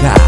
God.